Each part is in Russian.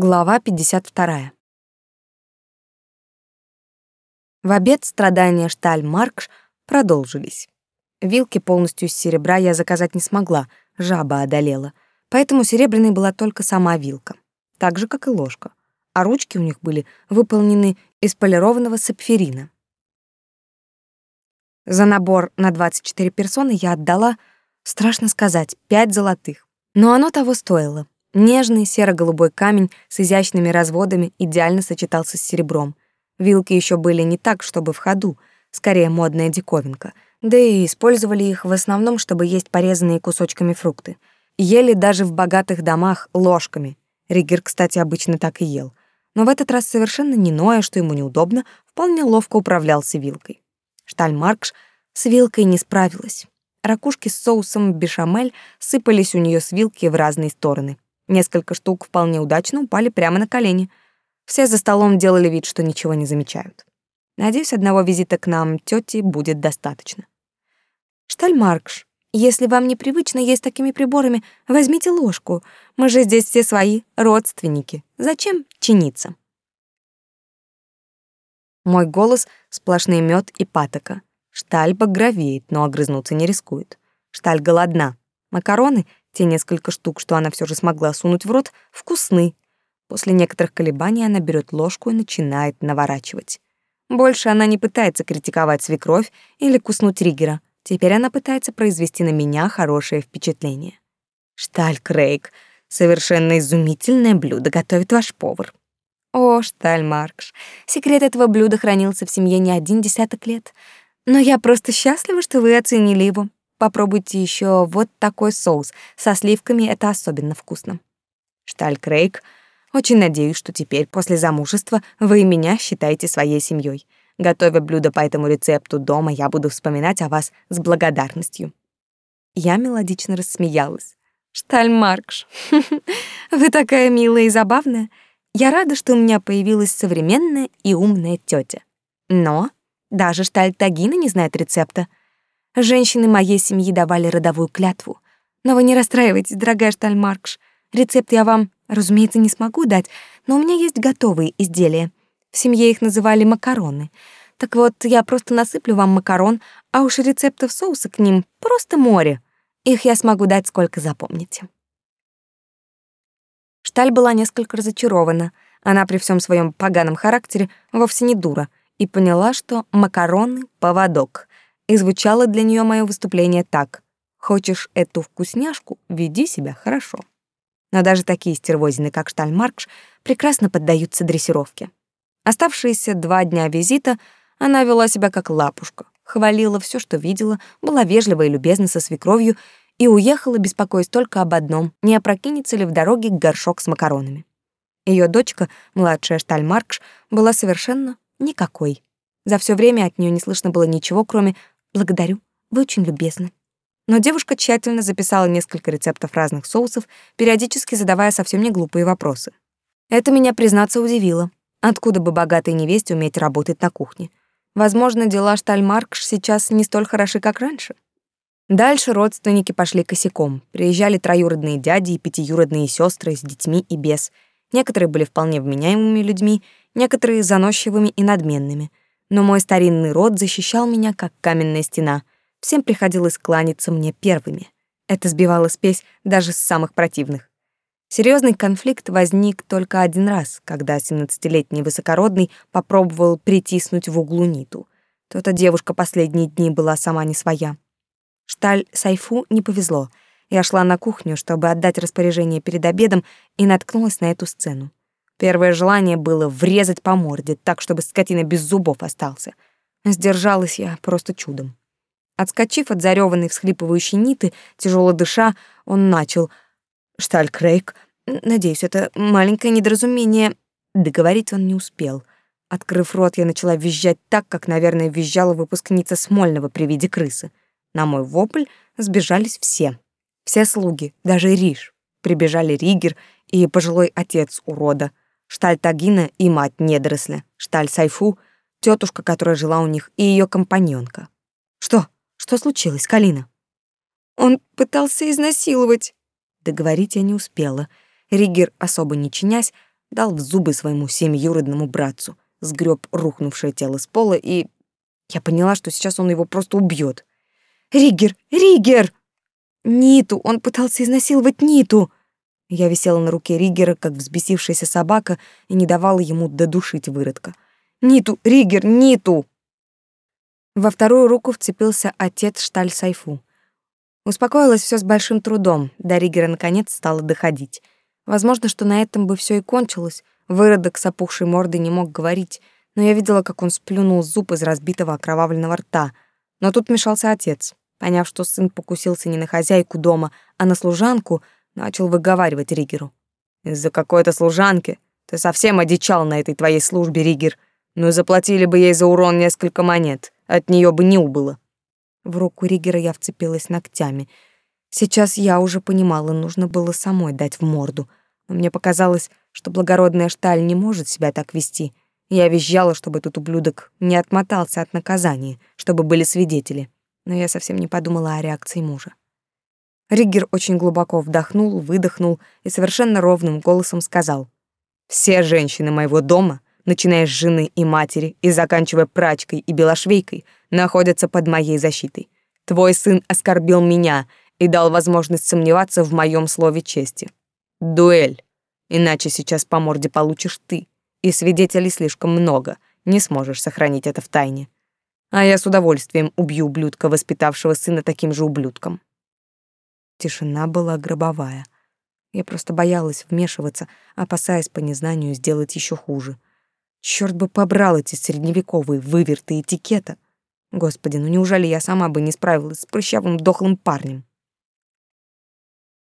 Глава 52. В обед страдания Шталь-Маркш продолжились. Вилки полностью из серебра я заказать не смогла, жаба одолела. Поэтому серебряной была только сама вилка, так же, как и ложка. А ручки у них были выполнены из полированного сапфирина. За набор на 24 персоны я отдала, страшно сказать, 5 золотых. Но оно того стоило. Нежный серо-голубой камень с изящными разводами идеально сочетался с серебром. Вилки еще были не так, чтобы в ходу, скорее модная диковинка. Да и использовали их в основном, чтобы есть порезанные кусочками фрукты. Ели даже в богатых домах ложками. Ригер, кстати, обычно так и ел. Но в этот раз совершенно не ноя, что ему неудобно, вполне ловко управлялся вилкой. Штальмаркш с вилкой не справилась. Ракушки с соусом бешамель сыпались у нее с вилки в разные стороны. Несколько штук вполне удачно упали прямо на колени. Все за столом делали вид, что ничего не замечают. Надеюсь, одного визита к нам тети будет достаточно. Штальмаркш, если вам непривычно есть такими приборами, возьмите ложку. Мы же здесь все свои, родственники. Зачем чиниться? Мой голос — сплошный мед и патока. Шталь багровеет, но огрызнуться не рискует. Шталь голодна. Макароны те несколько штук, что она все же смогла сунуть в рот, вкусны. После некоторых колебаний она берет ложку и начинает наворачивать. Больше она не пытается критиковать свекровь или куснуть Ригера. Теперь она пытается произвести на меня хорошее впечатление. Шталь Крейг, совершенно изумительное блюдо готовит ваш повар. О, Шталь Маркш, секрет этого блюда хранился в семье не один десяток лет. Но я просто счастлива, что вы оценили его. Попробуйте еще вот такой соус. Со сливками это особенно вкусно. Шталь Крейг, очень надеюсь, что теперь, после замужества, вы меня считаете своей семьей. Готовя блюдо по этому рецепту дома, я буду вспоминать о вас с благодарностью. Я мелодично рассмеялась. Шталь Маркш, вы такая милая и забавная. Я рада, что у меня появилась современная и умная тетя. Но даже Шталь Тагина не знает рецепта. Женщины моей семьи давали родовую клятву. Но вы не расстраивайтесь, дорогая Штальмаркш. Рецепт я вам, разумеется, не смогу дать, но у меня есть готовые изделия. В семье их называли макароны. Так вот, я просто насыплю вам макарон, а уж рецептов соуса к ним просто море. Их я смогу дать, сколько запомните. Шталь была несколько разочарована. Она при всем своем поганом характере вовсе не дура и поняла, что макароны — поводок и звучало для нее мое выступление так. «Хочешь эту вкусняшку? Веди себя хорошо». Но даже такие стервозины, как Штальмаркш, прекрасно поддаются дрессировке. Оставшиеся два дня визита она вела себя как лапушка, хвалила все, что видела, была вежлива и любезна со свекровью и уехала, беспокоясь только об одном — не опрокинется ли в дороге горшок с макаронами. Ее дочка, младшая Штальмаркш, была совершенно никакой. За все время от нее не слышно было ничего, кроме Благодарю, вы очень любезны. Но девушка тщательно записала несколько рецептов разных соусов, периодически задавая совсем не глупые вопросы. Это меня, признаться, удивило. Откуда бы богатой невесте уметь работать на кухне? Возможно, дела Штальмаркш сейчас не столь хороши, как раньше. Дальше родственники пошли косяком. Приезжали троюродные дяди и пятиюродные сестры с детьми и без. Некоторые были вполне вменяемыми людьми, некоторые заносчивыми и надменными — но мой старинный род защищал меня, как каменная стена. Всем приходилось кланяться мне первыми. Это сбивало спесь даже с самых противных. Серьезный конфликт возник только один раз, когда 17-летний высокородный попробовал притиснуть в углу Ниту. То-то девушка последние дни была сама не своя. Шталь Сайфу не повезло. Я шла на кухню, чтобы отдать распоряжение перед обедом, и наткнулась на эту сцену. Первое желание было врезать по морде, так, чтобы скотина без зубов остался. Сдержалась я просто чудом. Отскочив от зарёванной всхлипывающей ниты, тяжело дыша, он начал. «Шталь Крейг, надеюсь, это маленькое недоразумение...» Договорить он не успел. Открыв рот, я начала визжать так, как, наверное, визжала выпускница Смольного при виде крысы. На мой вопль сбежались все. Все слуги, даже Риш. Прибежали Ригер и пожилой отец урода — Шталь Тагина и мать недоросля, Шталь Сайфу, тетушка, которая жила у них, и ее компаньонка. Что? Что случилось, Калина? Он пытался изнасиловать. Договорить я не успела. Ригер, особо не чинясь, дал в зубы своему семиюродному братцу, сгреб рухнувшее тело с пола и... Я поняла, что сейчас он его просто убьет. «Ригер! Ригер!» «Ниту! Он пытался изнасиловать Ниту!» Я висела на руке Ригера, как взбесившаяся собака, и не давала ему додушить выродка. «Ниту! Ригер! Ниту!» Во вторую руку вцепился отец Шталь Сайфу. Успокоилась все с большим трудом, до Ригера наконец стало доходить. Возможно, что на этом бы все и кончилось. Выродок с опухшей мордой не мог говорить, но я видела, как он сплюнул зуб из разбитого окровавленного рта. Но тут вмешался отец. Поняв, что сын покусился не на хозяйку дома, а на служанку, начал выговаривать Ригеру. «Из-за какой-то служанки ты совсем одичал на этой твоей службе, Ригер. Ну заплатили бы ей за урон несколько монет, от нее бы не убыло». В руку Ригера я вцепилась ногтями. Сейчас я уже понимала, нужно было самой дать в морду. Но мне показалось, что благородная Шталь не может себя так вести. Я визжала, чтобы этот ублюдок не отмотался от наказания, чтобы были свидетели. Но я совсем не подумала о реакции мужа. Риггер очень глубоко вдохнул, выдохнул и совершенно ровным голосом сказал. «Все женщины моего дома, начиная с жены и матери и заканчивая прачкой и белошвейкой, находятся под моей защитой. Твой сын оскорбил меня и дал возможность сомневаться в моем слове чести. Дуэль. Иначе сейчас по морде получишь ты, и свидетелей слишком много, не сможешь сохранить это в тайне. А я с удовольствием убью ублюдка, воспитавшего сына таким же ублюдком. Тишина была гробовая. Я просто боялась вмешиваться, опасаясь по незнанию сделать еще хуже. Черт бы побрал эти средневековые выверты этикета. Господи, ну неужели я сама бы не справилась с прыщавым дохлым парнем?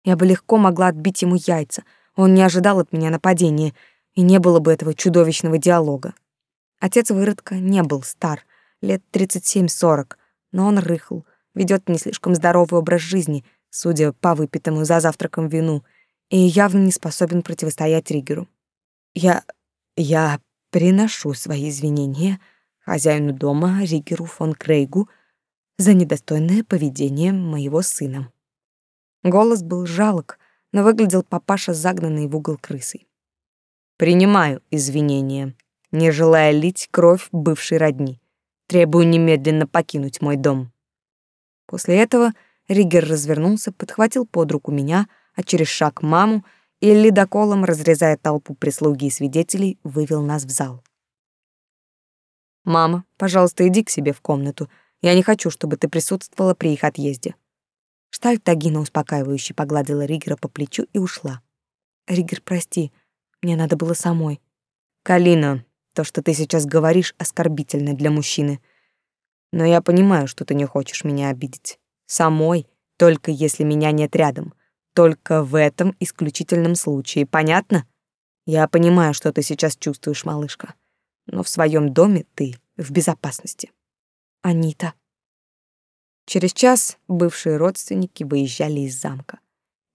Я бы легко могла отбить ему яйца. Он не ожидал от меня нападения, и не было бы этого чудовищного диалога. Отец выродка не был стар, лет 37-40, но он рыхл, ведет не слишком здоровый образ жизни, судя по выпитому за завтраком вину, и явно не способен противостоять Ригеру. Я... я приношу свои извинения хозяину дома Ригеру фон Крейгу за недостойное поведение моего сына. Голос был жалок, но выглядел папаша загнанный в угол крысой. Принимаю извинения, не желая лить кровь бывшей родни. Требую немедленно покинуть мой дом. После этого Ригер развернулся, подхватил под руку меня, а через шаг маму и ледоколом, разрезая толпу прислуги и свидетелей, вывел нас в зал. «Мама, пожалуйста, иди к себе в комнату. Я не хочу, чтобы ты присутствовала при их отъезде». Шталь Тагина успокаивающе погладила Ригера по плечу и ушла. «Ригер, прости, мне надо было самой». «Калина, то, что ты сейчас говоришь, оскорбительно для мужчины. Но я понимаю, что ты не хочешь меня обидеть. Самой, только если меня нет рядом. Только в этом исключительном случае, понятно? Я понимаю, что ты сейчас чувствуешь, малышка. Но в своем доме ты в безопасности. Анита. Через час бывшие родственники выезжали из замка.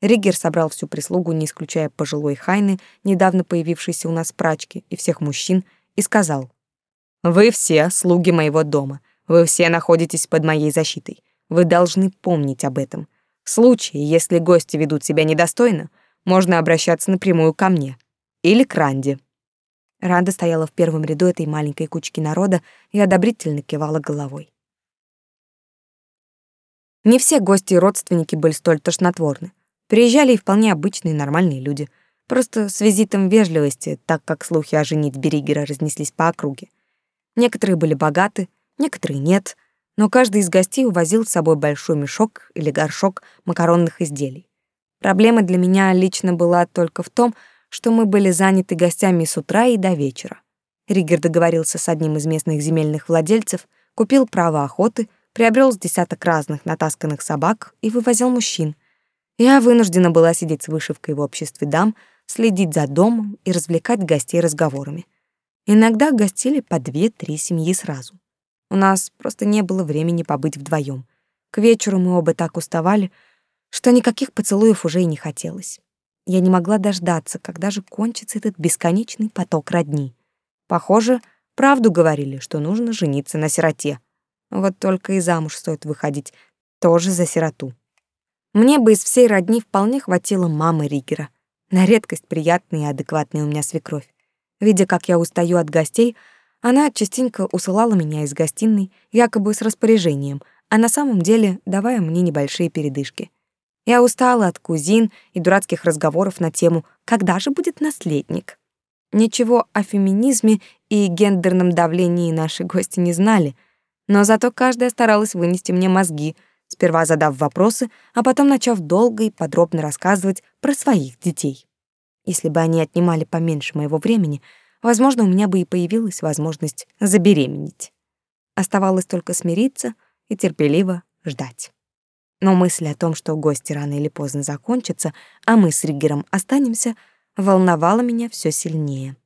Ригер собрал всю прислугу, не исключая пожилой Хайны, недавно появившейся у нас прачки, и всех мужчин, и сказал, «Вы все слуги моего дома, вы все находитесь под моей защитой. Вы должны помнить об этом. В случае, если гости ведут себя недостойно, можно обращаться напрямую ко мне или к Ранде». Ранда стояла в первом ряду этой маленькой кучки народа и одобрительно кивала головой. Не все гости и родственники были столь тошнотворны. Приезжали и вполне обычные нормальные люди, просто с визитом вежливости, так как слухи о женитьбе Ригера разнеслись по округе. Некоторые были богаты, некоторые нет, но каждый из гостей увозил с собой большой мешок или горшок макаронных изделий. Проблема для меня лично была только в том, что мы были заняты гостями с утра и до вечера. Ригер договорился с одним из местных земельных владельцев, купил право охоты, приобрел с десяток разных натасканных собак и вывозил мужчин. Я вынуждена была сидеть с вышивкой в обществе дам, следить за домом и развлекать гостей разговорами. Иногда гостили по две-три семьи сразу. У нас просто не было времени побыть вдвоем. К вечеру мы оба так уставали, что никаких поцелуев уже и не хотелось. Я не могла дождаться, когда же кончится этот бесконечный поток родни. Похоже, правду говорили, что нужно жениться на сироте. Вот только и замуж стоит выходить тоже за сироту. Мне бы из всей родни вполне хватило мамы Ригера. На редкость приятная и адекватная у меня свекровь. Видя, как я устаю от гостей, она частенько усылала меня из гостиной, якобы с распоряжением, а на самом деле давая мне небольшие передышки. Я устала от кузин и дурацких разговоров на тему «Когда же будет наследник?». Ничего о феминизме и гендерном давлении наши гости не знали, но зато каждая старалась вынести мне мозги, сперва задав вопросы, а потом начав долго и подробно рассказывать про своих детей. Если бы они отнимали поменьше моего времени, возможно, у меня бы и появилась возможность забеременеть. Оставалось только смириться и терпеливо ждать. Но мысль о том, что гости рано или поздно закончатся, а мы с Риггером останемся, волновала меня все сильнее.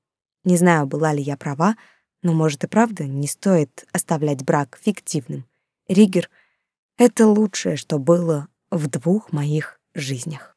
Не знаю, была ли я права, но, может, и правда не стоит оставлять брак фиктивным. Риггер — это лучшее, что было в двух моих жизнях.